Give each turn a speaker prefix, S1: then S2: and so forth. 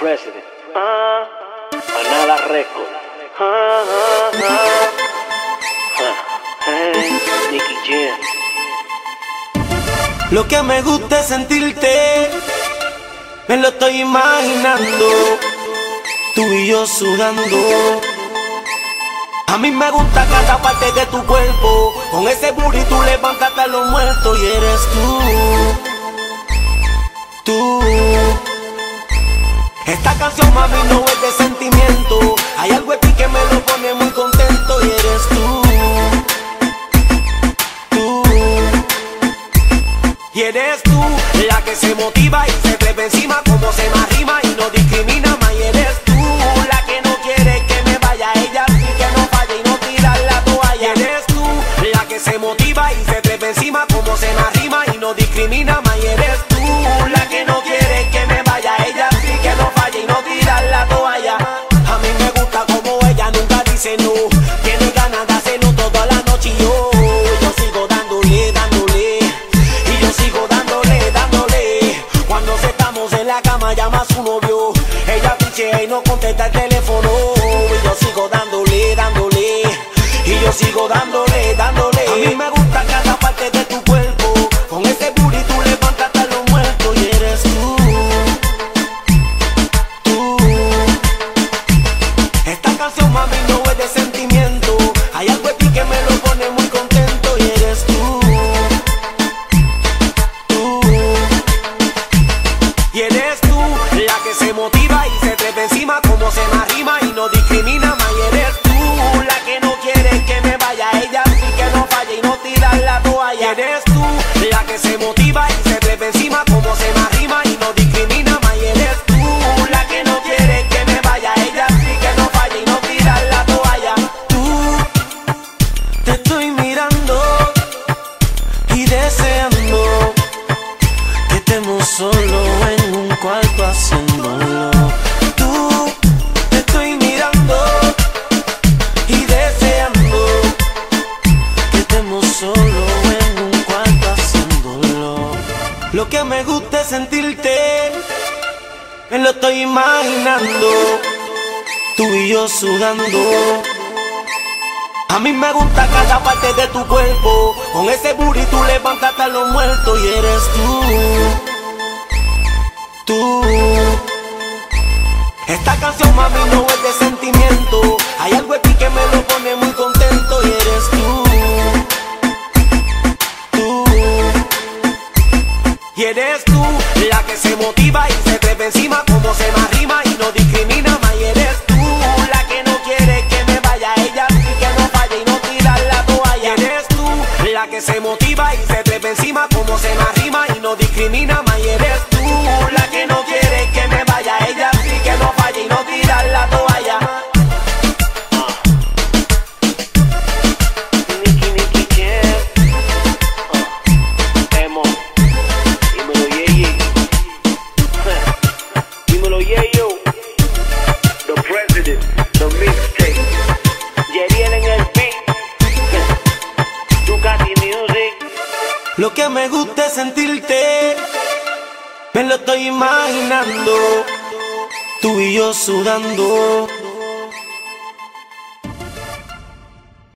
S1: president. Ah, Manada Record. Nicky Jam.
S2: Lo que me gusta es sentirte, me lo estoy imaginando, tú y yo sudando. A mí me gusta cada parte de tu cuerpo, con ese booty tú a los muertos y eres tú. Esta canción mami no es de sentimiento, hay algo en ti que me lo pone muy contento y eres tú, tú. Y eres tú la que se motiva y se trepa encima como se me arrima y no discrimina más. Y eres tú la que no quiere que me vaya ella sí que no falle y no tirar la toalla. Y eres tú la que se motiva y se trepa encima como se me arrima y no discrimina teléfono. Y yo sigo dándole, dándole. Y yo sigo dándole, dándole. A mí me gusta solo en un cuarto haciéndolo. Lo que me gusta es sentirte, me lo estoy imaginando, tú y yo sudando. A mí me gusta cada parte de tu cuerpo. Con ese booty tú levantas a los muertos y eres tú. Tú. Esta canción mami no es de eres tú la que se motiva y se trepa encima como se me y no discrimina más. Y eres tú la que no quiere que me vaya ella sí que no falle y no tirar la toalla. Y eres tú la que se motiva y se trepa encima como se me y no discrimina
S1: Dímelo, Yeyo. The president. The mixtape. Yeriel en el beat. Ducati Music.
S2: Lo que me gusta es sentirte, me lo estoy imaginando, tú y yo sudando.